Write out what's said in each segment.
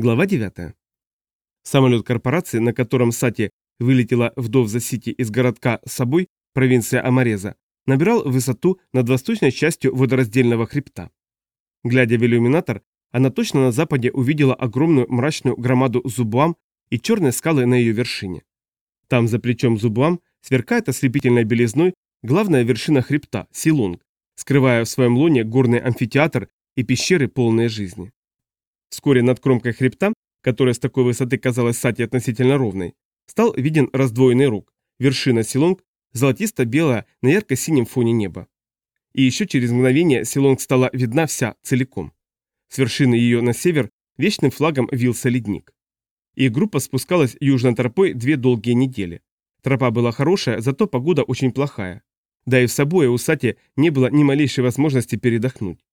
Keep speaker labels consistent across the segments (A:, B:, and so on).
A: Глава 9. Самолет корпорации, на котором Сати вылетела в Довза-Сити из городка Собой, провинция Амареза, набирал высоту над восточной частью водораздельного хребта. Глядя в иллюминатор, она точно на западе увидела огромную мрачную громаду Зубуам и черные скалы на ее вершине. Там, за плечом Зубуам, сверкает ослепительной белизной главная вершина хребта – Силунг, скрывая в своем лоне горный амфитеатр и пещеры, полные жизни. Вскоре над кромкой хребта, которая с такой высоты казалась Сати относительно ровной, стал виден раздвоенный рук, вершина Силонг, золотисто-белая на ярко-синем фоне неба. И еще через мгновение Силонг стала видна вся, целиком. С вершины ее на север вечным флагом вился ледник. И группа спускалась южной тропой две долгие недели. Тропа была хорошая, зато погода очень плохая. Да и в собой у Сати не было ни малейшей возможности передохнуть.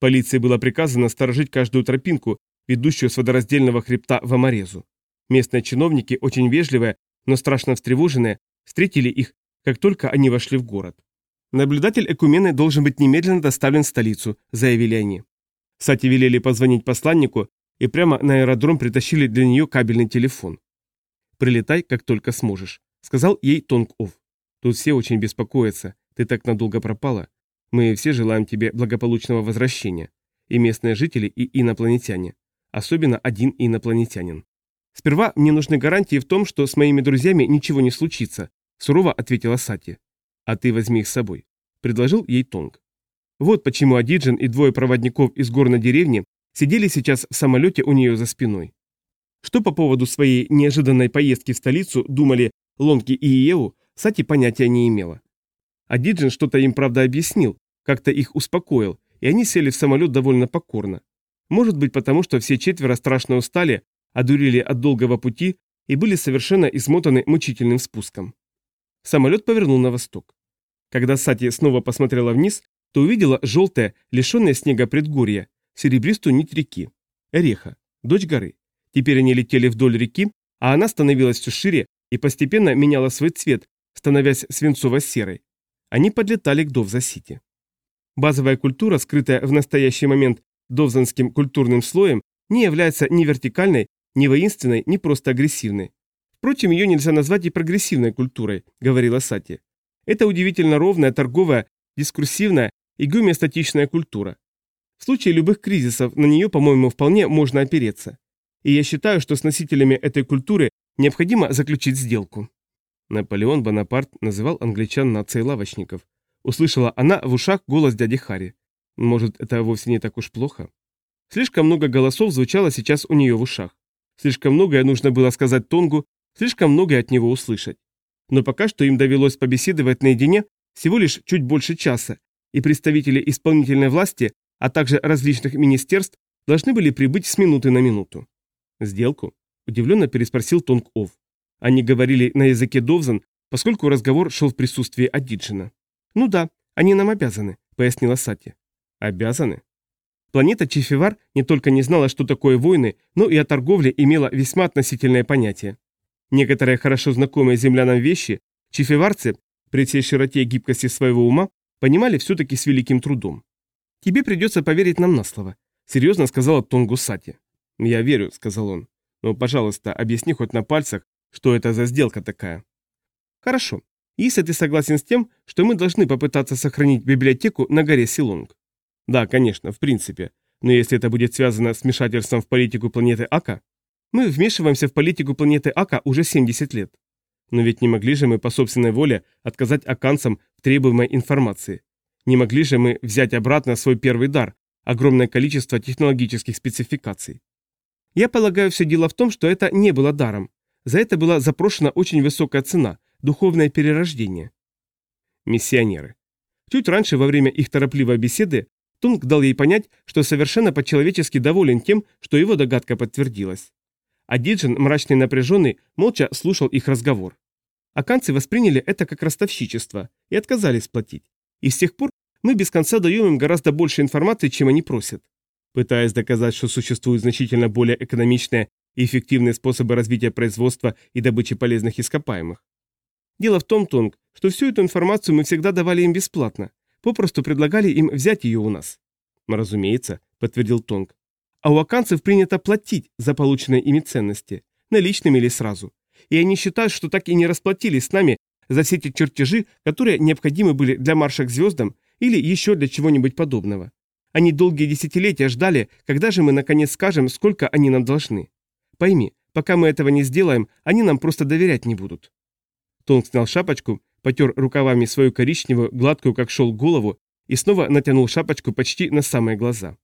A: Полиции было приказано сторожить каждую тропинку, ведущую с водораздельного хребта в Аморезу. Местные чиновники, очень вежливые, но страшно встревоженные, встретили их, как только они вошли в город. «Наблюдатель Экумены должен быть немедленно доставлен в столицу», – заявили они. Сати велели позвонить посланнику и прямо на аэродром притащили для нее кабельный телефон. «Прилетай, как только сможешь», – сказал ей Тонг-Ов. «Тут все очень беспокоятся, ты так надолго пропала. Мы все желаем тебе благополучного возвращения. И местные жители, и инопланетяне. Особенно один инопланетянин. Сперва мне нужны гарантии в том, что с моими друзьями ничего не случится, сурово ответила Сати. А ты возьми их с собой. Предложил ей Тонг. Вот почему Адиджин и двое проводников из горной деревни сидели сейчас в самолете у нее за спиной. Что по поводу своей неожиданной поездки в столицу думали Лонки и Иеу, Сати понятия не имела. А Диджин что-то им, правда, объяснил, как-то их успокоил, и они сели в самолет довольно покорно. Может быть, потому что все четверо страшно устали, одурили от долгого пути и были совершенно измотаны мучительным спуском. Самолет повернул на восток. Когда Сати снова посмотрела вниз, то увидела желтое, лишенное снега предгорье, серебристую нить реки. Эреха, дочь горы. Теперь они летели вдоль реки, а она становилась все шире и постепенно меняла свой цвет, становясь свинцово-серой. Они подлетали к Довза-Сити. Базовая культура, скрытая в настоящий момент довзанским культурным слоем, не является ни вертикальной, ни воинственной, ни просто агрессивной. Впрочем, ее нельзя назвать и прогрессивной культурой, говорила Сати. Это удивительно ровная, торговая, дискурсивная и гомеостатичная культура. В случае любых кризисов на нее, по-моему, вполне можно опереться. И я считаю, что с носителями этой культуры необходимо заключить сделку. Наполеон Бонапарт называл англичан нацией лавочников. Услышала она в ушах голос дяди Хари. Может, это вовсе не так уж плохо? Слишком много голосов звучало сейчас у нее в ушах. Слишком многое нужно было сказать Тонгу, слишком многое от него услышать. Но пока что им довелось побеседовать наедине всего лишь чуть больше часа, и представители исполнительной власти, а также различных министерств должны были прибыть с минуты на минуту. «Сделку?» – удивленно переспросил Тонг Ов. Они говорили на языке Довзан, поскольку разговор шел в присутствии Адиджина. «Ну да, они нам обязаны», — пояснила Сати. «Обязаны?» Планета Чифивар не только не знала, что такое войны, но и о торговле имела весьма относительное понятие. Некоторые хорошо знакомые землянам вещи, чифиварцы, при всей широте и гибкости своего ума, понимали все-таки с великим трудом. «Тебе придется поверить нам на слово», — серьезно сказала Тонгу Сати. «Я верю», — сказал он. «Но, пожалуйста, объясни хоть на пальцах, что это за сделка такая? Хорошо. Если ты согласен с тем, что мы должны попытаться сохранить библиотеку на горе Силонг. Да, конечно, в принципе. Но если это будет связано с вмешательством в политику планеты Ака, мы вмешиваемся в политику планеты Ака уже 70 лет. Но ведь не могли же мы по собственной воле отказать аканцам в требуемой информации. Не могли же мы взять обратно свой первый дар, огромное количество технологических спецификаций. Я полагаю, все дело в том, что это не было даром, за это была запрошена очень высокая цена – духовное перерождение. Миссионеры. Чуть раньше, во время их торопливой беседы, Тунг дал ей понять, что совершенно по-человечески доволен тем, что его догадка подтвердилась. А Диджин, мрачный и напряженный, молча слушал их разговор. Аканцы восприняли это как ростовщичество и отказались платить. И с тех пор мы без конца даем им гораздо больше информации, чем они просят. Пытаясь доказать, что существует значительно более экономичная эффективные способы развития производства и добычи полезных ископаемых. Дело в том, Тонг, что всю эту информацию мы всегда давали им бесплатно, попросту предлагали им взять ее у нас. Разумеется, подтвердил Тонг. А у аканцев принято платить за полученные ими ценности, наличными или сразу. И они считают, что так и не расплатились с нами за все эти чертежи, которые необходимы были для марша к звездам или еще для чего-нибудь подобного. Они долгие десятилетия ждали, когда же мы наконец скажем, сколько они нам должны. Пойми, пока мы этого не сделаем, они нам просто доверять не будут. Тонг снял шапочку, потер рукавами свою коричневую, гладкую как шел голову и снова натянул шапочку почти на самые глаза.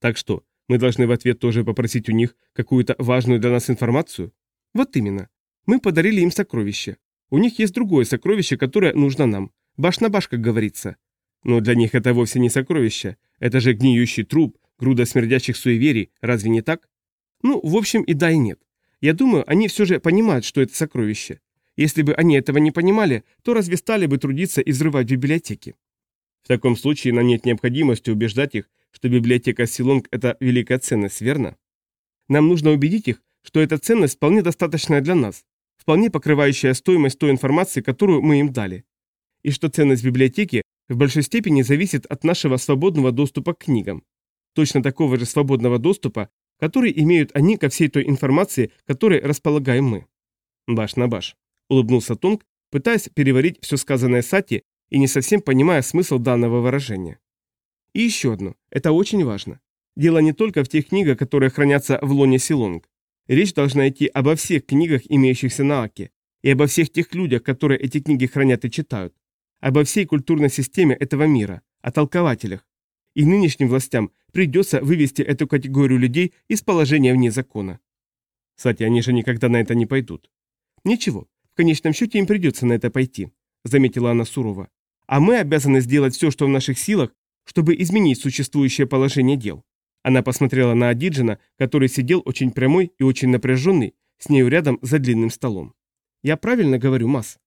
A: Так что, мы должны в ответ тоже попросить у них какую-то важную для нас информацию? Вот именно. Мы подарили им сокровище. У них есть другое сокровище, которое нужно нам. Баш на баш, как говорится. Но для них это вовсе не сокровище. Это же гниющий труп, груда смердящих суеверий, разве не так? Ну, в общем, и да, и нет. Я думаю, они все же понимают, что это сокровище. Если бы они этого не понимали, то разве стали бы трудиться и взрывать библиотеки? В таком случае нам нет необходимости убеждать их, что библиотека Силонг – это великая ценность, верно? Нам нужно убедить их, что эта ценность вполне достаточная для нас, вполне покрывающая стоимость той информации, которую мы им дали. И что ценность библиотеки в большой степени зависит от нашего свободного доступа к книгам. Точно такого же свободного доступа, который имеют они ко всей той информации, которой располагаем мы. Баш на баш. Улыбнулся Тонг, пытаясь переварить все сказанное Сати и не совсем понимая смысл данного выражения. И еще одно. Это очень важно. Дело не только в тех книгах, которые хранятся в лоне Силонг. Речь должна идти обо всех книгах, имеющихся на Аке, и обо всех тех людях, которые эти книги хранят и читают, обо всей культурной системе этого мира, о толкователях. И нынешним властям придется вывести эту категорию людей из положения вне закона. Кстати, они же никогда на это не пойдут. Ничего, в конечном счете им придется на это пойти, заметила она сурово. А мы обязаны сделать все, что в наших силах, чтобы изменить существующее положение дел. Она посмотрела на Адиджина, который сидел очень прямой и очень напряженный, с нею рядом за длинным столом. «Я правильно говорю, Мас?»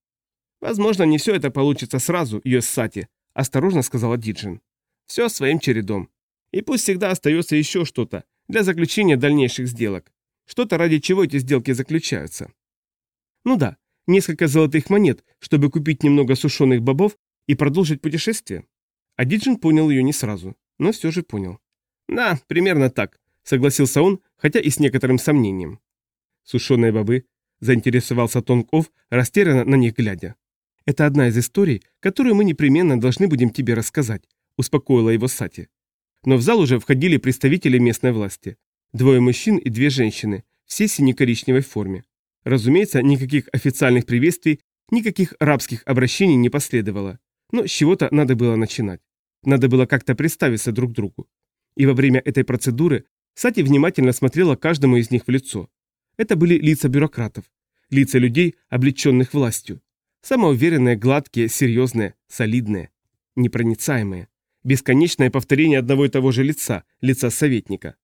A: «Возможно, не все это получится сразу, ее Сати», – осторожно сказала Диджин. «Все своим чередом. И пусть всегда остается еще что-то для заключения дальнейших сделок. Что-то, ради чего эти сделки заключаются». «Ну да, несколько золотых монет, чтобы купить немного сушеных бобов и продолжить путешествие». Адиджин понял ее не сразу, но все же понял. «Да, примерно так», — согласился он, хотя и с некоторым сомнением. «Сушеные бобы?» — заинтересовался Тонков, растерянно на них глядя. «Это одна из историй, которую мы непременно должны будем тебе рассказать», — успокоила его Сати. Но в зал уже входили представители местной власти. Двое мужчин и две женщины, все в сине-коричневой форме. Разумеется, никаких официальных приветствий, никаких рабских обращений не последовало. Но с чего-то надо было начинать. Надо было как-то представиться друг другу. И во время этой процедуры Сати внимательно смотрела каждому из них в лицо. Это были лица бюрократов, лица людей, облеченных властью. Самоуверенные, гладкие, серьезные, солидные, непроницаемые. Бесконечное повторение одного и того же лица, лица советника.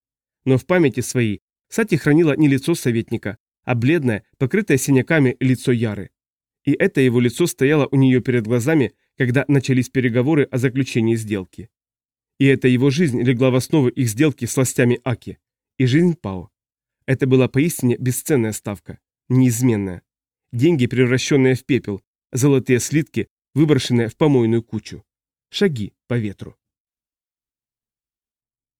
A: Но в памяти своей Сати хранила не лицо советника, а бледное, покрытое синяками лицо Яры. И это его лицо стояло у нее перед глазами, когда начались переговоры о заключении сделки. И эта его жизнь легла в основу их сделки с властями Аки. И жизнь Пао. Это была поистине бесценная ставка. Неизменная. Деньги, превращенные в пепел. Золотые слитки, выброшенные в помойную кучу. Шаги по ветру.